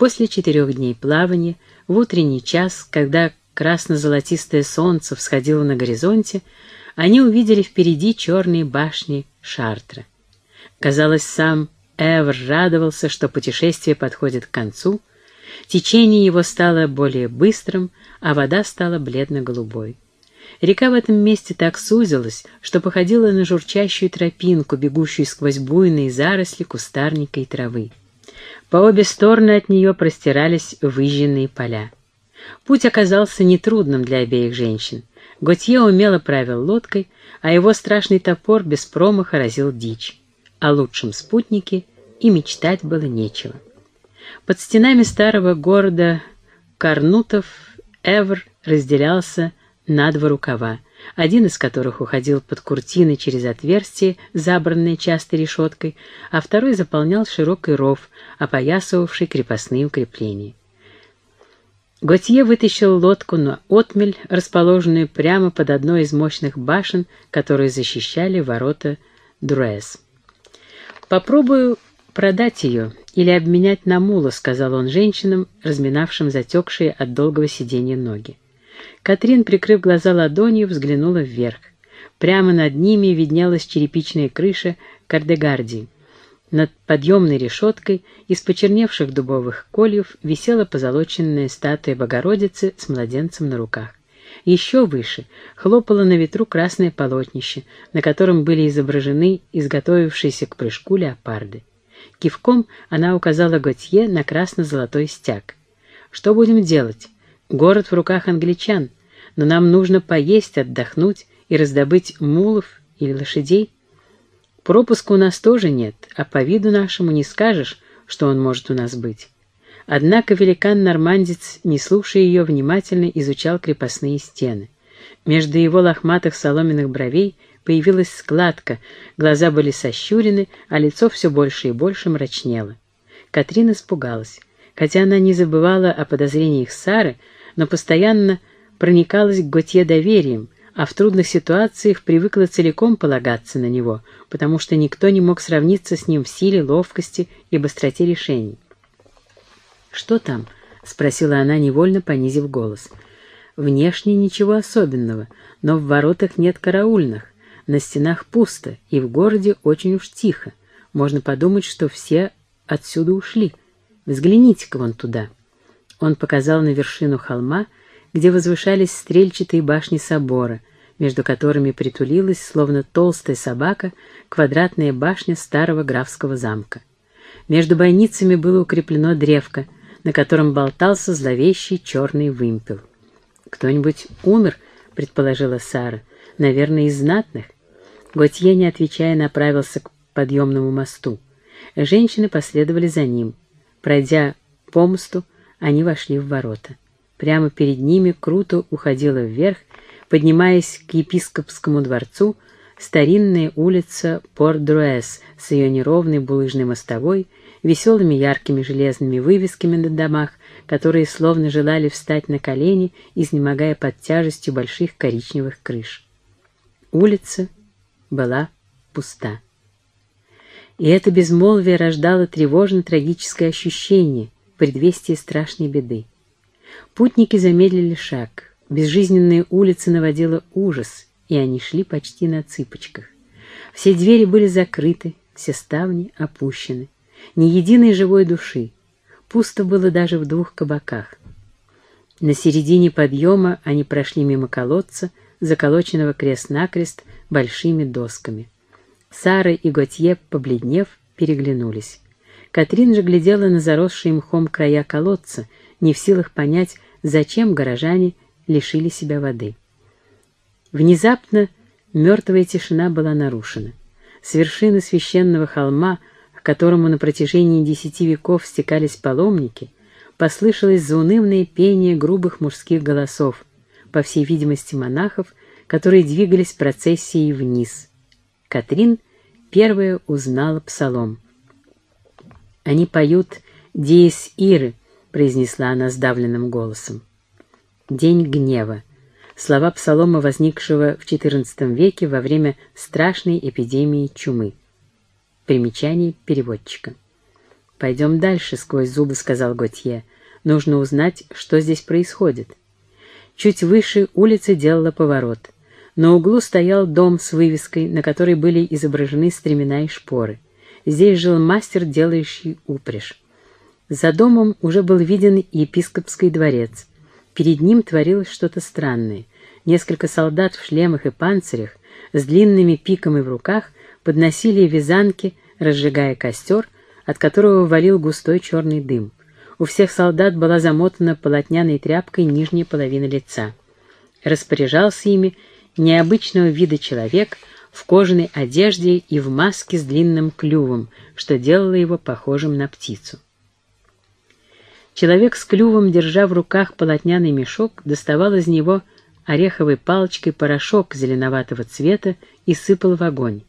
После четырех дней плавания, в утренний час, когда красно-золотистое солнце всходило на горизонте, они увидели впереди черные башни Шартра. Казалось, сам Эвр радовался, что путешествие подходит к концу, течение его стало более быстрым, а вода стала бледно-голубой. Река в этом месте так сузилась, что походила на журчащую тропинку, бегущую сквозь буйные заросли кустарника и травы. По обе стороны от нее простирались выжженные поля. Путь оказался нетрудным для обеих женщин. Готье умело правил лодкой, а его страшный топор без промаха разил дичь. О лучшем спутнике и мечтать было нечего. Под стенами старого города Карнутов Эвр разделялся на два рукава, один из которых уходил под куртины через отверстие, забранное частой решеткой, а второй заполнял широкий ров, опоясывавший крепостные укрепления. Готье вытащил лодку на отмель, расположенную прямо под одной из мощных башен, которые защищали ворота Друэс. «Попробую продать ее или обменять на мула», — сказал он женщинам, разминавшим затекшие от долгого сидения ноги. Катрин, прикрыв глаза ладонью, взглянула вверх. Прямо над ними виднелась черепичная крыша Кардегардии. Над подъемной решеткой из почерневших дубовых кольев висела позолоченная статуя Богородицы с младенцем на руках. Еще выше хлопало на ветру красное полотнище, на котором были изображены изготовившиеся к прыжку леопарды. Кивком она указала Готье на красно-золотой стяг. «Что будем делать? Город в руках англичан, но нам нужно поесть, отдохнуть и раздобыть мулов или лошадей. Пропуска у нас тоже нет, а по виду нашему не скажешь, что он может у нас быть. Однако великан-нормандец, не слушая ее, внимательно изучал крепостные стены. Между его лохматых соломенных бровей появилась складка, глаза были сощурены, а лицо все больше и больше мрачнело. Катрин испугалась. Хотя она не забывала о подозрениях Сары, но постоянно проникалась к Готье доверием, а в трудных ситуациях привыкла целиком полагаться на него, потому что никто не мог сравниться с ним в силе, ловкости и быстроте решений. «Что там?» — спросила она, невольно понизив голос. «Внешне ничего особенного, но в воротах нет караульных, на стенах пусто, и в городе очень уж тихо. Можно подумать, что все отсюда ушли. Взгляните-ка вон туда». Он показал на вершину холма, где возвышались стрельчатые башни собора, между которыми притулилась, словно толстая собака, квадратная башня старого графского замка. Между бойницами было укреплено древко, на котором болтался зловещий черный вымпел. «Кто-нибудь умер?» — предположила Сара. «Наверное, из знатных». Готье, не отвечая, направился к подъемному мосту. Женщины последовали за ним. Пройдя по мосту, они вошли в ворота. Прямо перед ними круто уходила вверх, поднимаясь к епископскому дворцу, старинная улица Порт-Друэс с ее неровной булыжной мостовой, веселыми яркими железными вывесками на домах, которые словно желали встать на колени, изнемогая под тяжестью больших коричневых крыш. Улица была пуста. И это безмолвие рождало тревожно-трагическое ощущение — предвестие страшной беды. Путники замедлили шаг. Безжизненная улица наводила ужас, и они шли почти на цыпочках. Все двери были закрыты, все ставни опущены. Ни единой живой души. Пусто было даже в двух кабаках. На середине подъема они прошли мимо колодца, заколоченного крест-накрест большими досками. Сара и Готье, побледнев, переглянулись. Катрин же глядела на заросшие мхом края колодца, не в силах понять, зачем горожане лишили себя воды. Внезапно мертвая тишина была нарушена. С вершины священного холма, к которому на протяжении десяти веков стекались паломники, послышалось заунывное пение грубых мужских голосов, по всей видимости монахов, которые двигались процессией вниз. Катрин первая узнала псалом — «Они поют «Диес Иры», — произнесла она сдавленным голосом. «День гнева». Слова псалома, возникшего в XIV веке во время страшной эпидемии чумы. Примечание переводчика. «Пойдем дальше», — сквозь зубы сказал Готье. «Нужно узнать, что здесь происходит». Чуть выше улица делала поворот. На углу стоял дом с вывеской, на которой были изображены стремена и шпоры. Здесь жил мастер, делающий упряжь. За домом уже был виден епископский дворец. Перед ним творилось что-то странное. Несколько солдат в шлемах и панцирях с длинными пиками в руках подносили вязанки, разжигая костер, от которого валил густой черный дым. У всех солдат была замотана полотняной тряпкой нижняя половина лица. Распоряжался ими необычного вида человек в кожаной одежде и в маске с длинным клювом, что делало его похожим на птицу. Человек с клювом, держа в руках полотняный мешок, доставал из него ореховой палочкой порошок зеленоватого цвета и сыпал в огонь.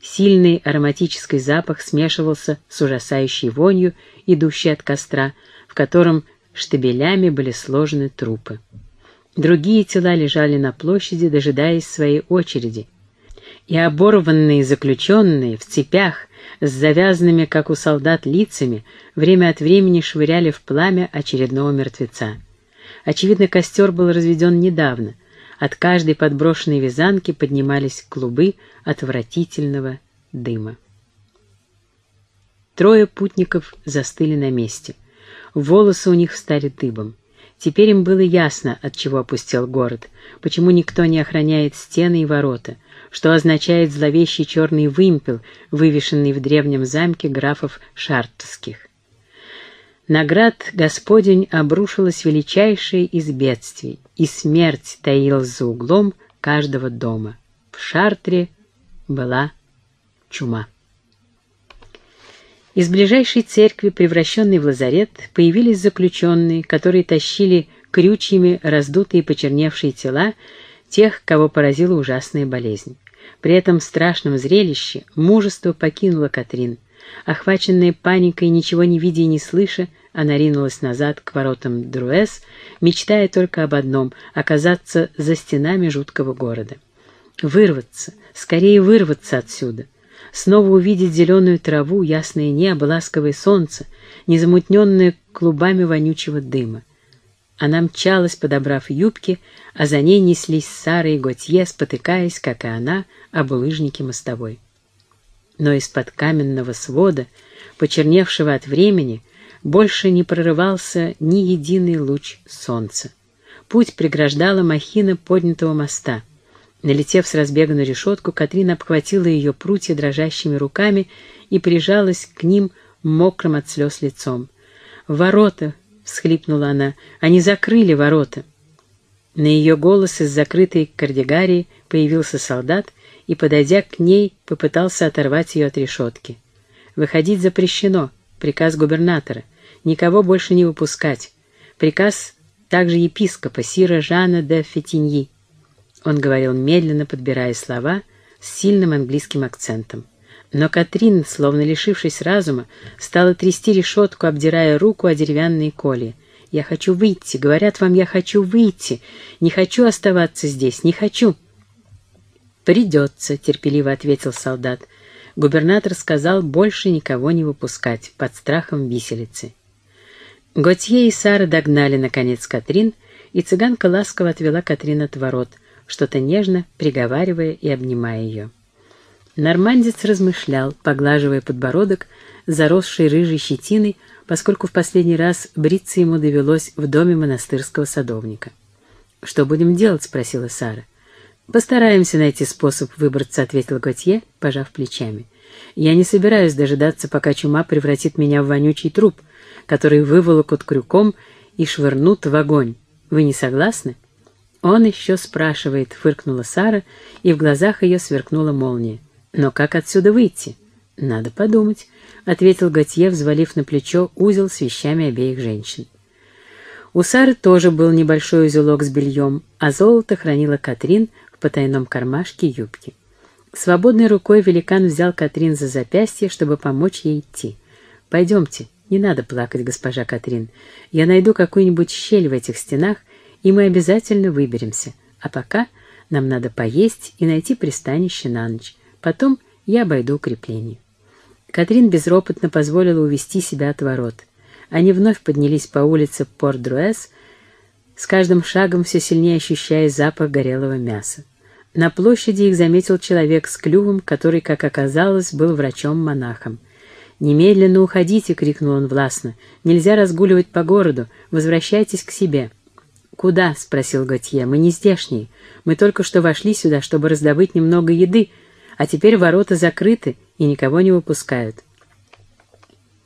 Сильный ароматический запах смешивался с ужасающей вонью, идущей от костра, в котором штабелями были сложены трупы. Другие тела лежали на площади, дожидаясь своей очереди, и оборванные заключенные в цепях с завязанными, как у солдат, лицами время от времени швыряли в пламя очередного мертвеца. Очевидно, костер был разведен недавно, от каждой подброшенной вязанки поднимались клубы отвратительного дыма. Трое путников застыли на месте. Волосы у них встали дыбом. Теперь им было ясно, от чего опустел город, почему никто не охраняет стены и ворота, что означает зловещий черный вымпел, вывешенный в древнем замке графов Шартовских. Наград Господень обрушилась величайшее из бедствий, и смерть таилась за углом каждого дома. В Шартре была чума. Из ближайшей церкви, превращенной в лазарет, появились заключенные, которые тащили крючьями раздутые почерневшие тела тех, кого поразила ужасная болезнь. При этом страшном зрелище мужество покинуло Катрин. Охваченная паникой, ничего не видя и не слыша, она ринулась назад к воротам Друэс, мечтая только об одном — оказаться за стенами жуткого города. Вырваться, скорее вырваться отсюда. Снова увидеть зеленую траву, ясное небо, ласковое солнце, незамутненное клубами вонючего дыма. Она мчалась, подобрав юбки, а за ней неслись Сара и Готье, спотыкаясь, как и она, об улыжнике мостовой но из-под каменного свода, почерневшего от времени, больше не прорывался ни единый луч солнца. Путь преграждала махина поднятого моста. Налетев с разбега на решетку, Катрин обхватила ее прутья дрожащими руками и прижалась к ним мокрым от слез лицом. «Ворота!» — всхлипнула она. «Они закрыли ворота!» На ее голос из закрытой кардигарии появился солдат и, подойдя к ней, попытался оторвать ее от решетки. «Выходить запрещено. Приказ губернатора. Никого больше не выпускать. Приказ также епископа Сира Жана де Фетиньи». Он говорил медленно, подбирая слова, с сильным английским акцентом. Но Катрин, словно лишившись разума, стала трясти решетку, обдирая руку о деревянные колья. «Я хочу выйти. Говорят вам, я хочу выйти. Не хочу оставаться здесь. Не хочу». «Придется», — терпеливо ответил солдат. Губернатор сказал больше никого не выпускать под страхом виселицы. Готье и Сара догнали, наконец, Катрин, и цыганка ласково отвела Катрин от ворот, что-то нежно приговаривая и обнимая ее. Нормандец размышлял, поглаживая подбородок, заросший рыжей щетиной, поскольку в последний раз бриться ему довелось в доме монастырского садовника. «Что будем делать?» — спросила Сара. «Постараемся найти способ выбраться», — ответил Готье, пожав плечами. «Я не собираюсь дожидаться, пока чума превратит меня в вонючий труп, который выволокут крюком и швырнут в огонь. Вы не согласны?» «Он еще спрашивает», — фыркнула Сара, и в глазах ее сверкнула молния. «Но как отсюда выйти?» «Надо подумать», — ответил Готье, взвалив на плечо узел с вещами обеих женщин. У Сары тоже был небольшой узелок с бельем, а золото хранила Катрин в потайном кармашке юбки. Свободной рукой великан взял Катрин за запястье, чтобы помочь ей идти. «Пойдемте, не надо плакать, госпожа Катрин. Я найду какую-нибудь щель в этих стенах, и мы обязательно выберемся. А пока нам надо поесть и найти пристанище на ночь. Потом я обойду укрепление». Катрин безропотно позволила увести себя от ворот. Они вновь поднялись по улице Порт-Друэс, с каждым шагом все сильнее ощущая запах горелого мяса. На площади их заметил человек с клювом, который, как оказалось, был врачом-монахом. «Немедленно уходите!» — крикнул он властно. «Нельзя разгуливать по городу. Возвращайтесь к себе». «Куда?» — спросил Готье. «Мы не здешние. Мы только что вошли сюда, чтобы раздобыть немного еды, а теперь ворота закрыты и никого не выпускают».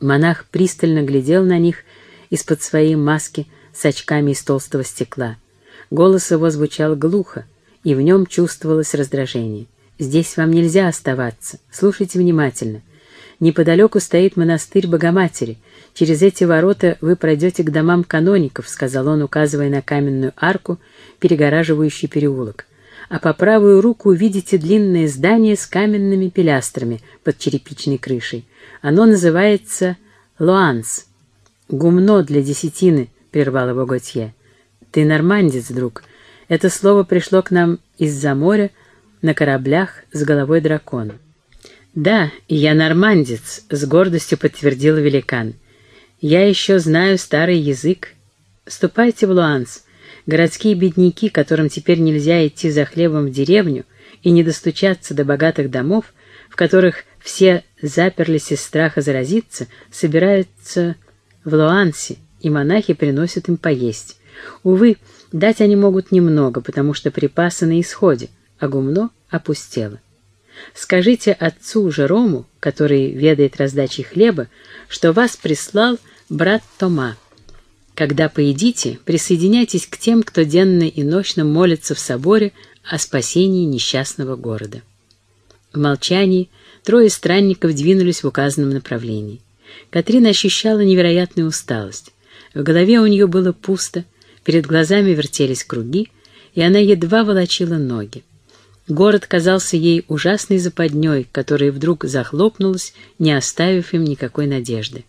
Монах пристально глядел на них из-под своей маски с очками из толстого стекла. Голос его звучал глухо, и в нем чувствовалось раздражение. «Здесь вам нельзя оставаться. Слушайте внимательно. Неподалеку стоит монастырь Богоматери. Через эти ворота вы пройдете к домам каноников», — сказал он, указывая на каменную арку, перегораживающую переулок. «А по правую руку увидите длинное здание с каменными пилястрами под черепичной крышей. Оно называется Луанс. Гумно для десятины, — прервал его Готье. Ты нормандец, друг. Это слово пришло к нам из-за моря на кораблях с головой дракона. Да, я нормандец, — с гордостью подтвердил великан. Я еще знаю старый язык. Ступайте в Луанс. Городские бедняки, которым теперь нельзя идти за хлебом в деревню и не достучаться до богатых домов, в которых все заперлись из страха заразиться, собираются в Луансе, и монахи приносят им поесть. Увы, дать они могут немного, потому что припасы на исходе, а гумно опустело. Скажите отцу Жерому, который ведает раздачей хлеба, что вас прислал брат Тома. Когда поедите, присоединяйтесь к тем, кто денно и ночно молится в соборе о спасении несчастного города. В молчании трое странников двинулись в указанном направлении. Катрина ощущала невероятную усталость. В голове у нее было пусто, перед глазами вертелись круги, и она едва волочила ноги. Город казался ей ужасной западней, которая вдруг захлопнулась, не оставив им никакой надежды.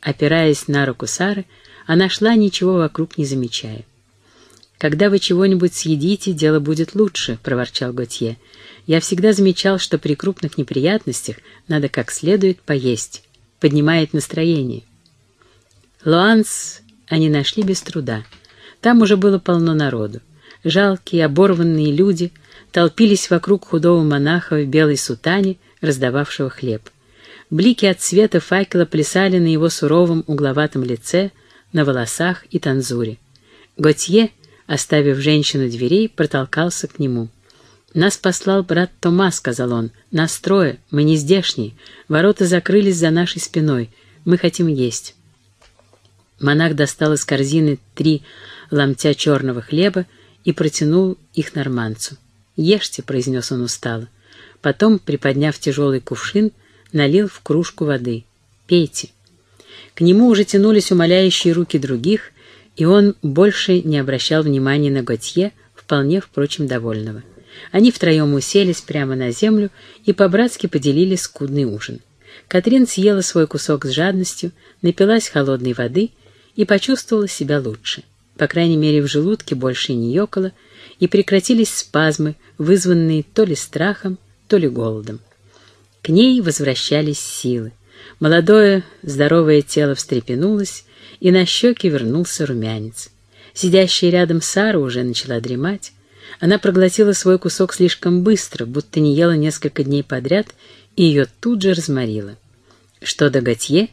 Опираясь на руку Сары, она шла, ничего вокруг не замечая. «Когда вы чего-нибудь съедите, дело будет лучше», — проворчал Готье. «Я всегда замечал, что при крупных неприятностях надо как следует поесть. Поднимает настроение». Луанс они нашли без труда. Там уже было полно народу. Жалкие, оборванные люди толпились вокруг худого монаха в белой сутане, раздававшего хлеб. Блики от света факела плясали на его суровом угловатом лице, на волосах и танзуре. Готье Оставив женщину дверей, протолкался к нему. «Нас послал брат Тома», — сказал он. «Нас трое, мы не здешние. Ворота закрылись за нашей спиной. Мы хотим есть». Монах достал из корзины три ломтя черного хлеба и протянул их норманцу. «Ешьте», — произнес он устало. Потом, приподняв тяжелый кувшин, налил в кружку воды. «Пейте». К нему уже тянулись умоляющие руки других, и он больше не обращал внимания на Готье, вполне, впрочем, довольного. Они втроем уселись прямо на землю и по-братски поделили скудный ужин. Катрин съела свой кусок с жадностью, напилась холодной воды и почувствовала себя лучше. По крайней мере, в желудке больше не ёкало, и прекратились спазмы, вызванные то ли страхом, то ли голодом. К ней возвращались силы. Молодое, здоровое тело встрепенулось, и на щеки вернулся румянец. Сидящая рядом Сара уже начала дремать. Она проглотила свой кусок слишком быстро, будто не ела несколько дней подряд, и ее тут же разморило. Что до Готье,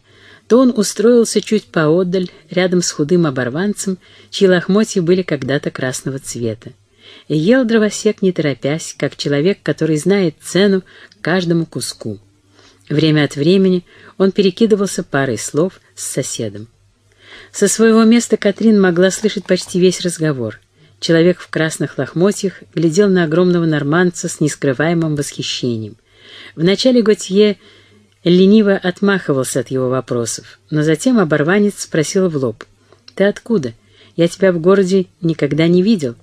то он устроился чуть поодаль, рядом с худым оборванцем, чьи лохмотья были когда-то красного цвета. И ел дровосек не торопясь, как человек, который знает цену каждому куску. Время от времени он перекидывался парой слов с соседом. Со своего места Катрин могла слышать почти весь разговор. Человек в красных лохмотьях глядел на огромного норманца с нескрываемым восхищением. Вначале Готье лениво отмахивался от его вопросов, но затем оборванец спросил в лоб. «Ты откуда? Я тебя в городе никогда не видел.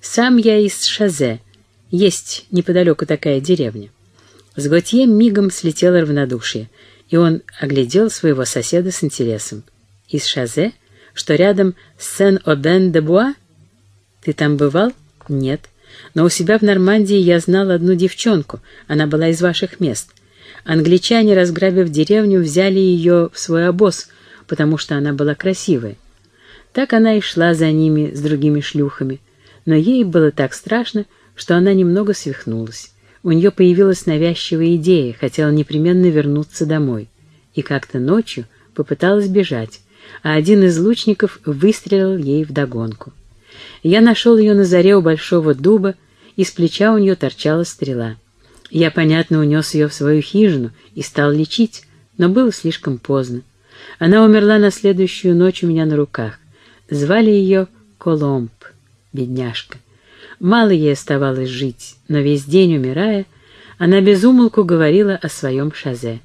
Сам я из Шазе. Есть неподалеку такая деревня». С Готье мигом слетело равнодушие, и он оглядел своего соседа с интересом из Шазе, что рядом с Сен-Обен-де-Буа? Ты там бывал? Нет. Но у себя в Нормандии я знал одну девчонку, она была из ваших мест. Англичане, разграбив деревню, взяли ее в свой обоз, потому что она была красивая. Так она и шла за ними с другими шлюхами, но ей было так страшно, что она немного свихнулась. У нее появилась навязчивая идея, хотела непременно вернуться домой. И как-то ночью попыталась бежать, а один из лучников выстрелил ей вдогонку. Я нашел ее на заре у большого дуба, и с плеча у нее торчала стрела. Я, понятно, унес ее в свою хижину и стал лечить, но было слишком поздно. Она умерла на следующую ночь у меня на руках. Звали ее Коломб, бедняжка. Мало ей оставалось жить, но весь день умирая, она безумолку говорила о своем шазе.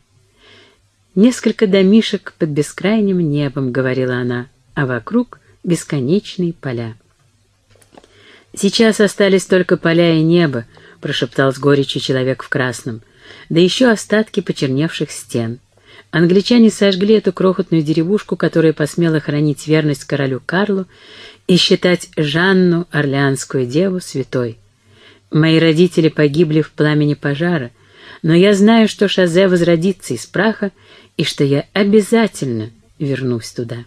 «Несколько домишек под бескрайним небом», — говорила она, а вокруг — бесконечные поля. «Сейчас остались только поля и небо», — прошептал с горечью человек в красном, «да еще остатки почерневших стен». Англичане сожгли эту крохотную деревушку, которая посмела хранить верность королю Карлу и считать Жанну, Орлеанскую деву, святой. Мои родители погибли в пламени пожара, но я знаю, что Шазе возродится из праха и что я обязательно вернусь туда.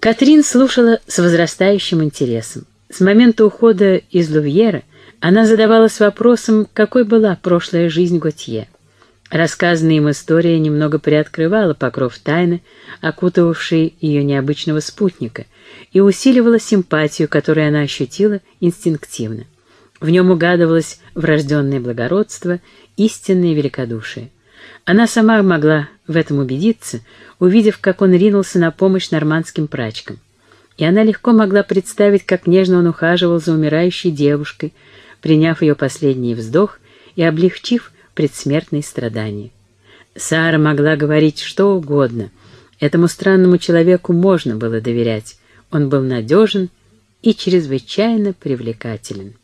Катрин слушала с возрастающим интересом. С момента ухода из Лувьера она задавалась вопросом, какой была прошлая жизнь Готье. Рассказанная им история немного приоткрывала покров тайны, окутывавшей ее необычного спутника, и усиливала симпатию, которую она ощутила инстинктивно. В нем угадывалось врожденное благородство, истинное великодушие. Она сама могла в этом убедиться, увидев, как он ринулся на помощь нормандским прачкам. И она легко могла представить, как нежно он ухаживал за умирающей девушкой, приняв ее последний вздох и облегчив предсмертные страдания. Сара могла говорить что угодно. Этому странному человеку можно было доверять. Он был надежен и чрезвычайно привлекателен.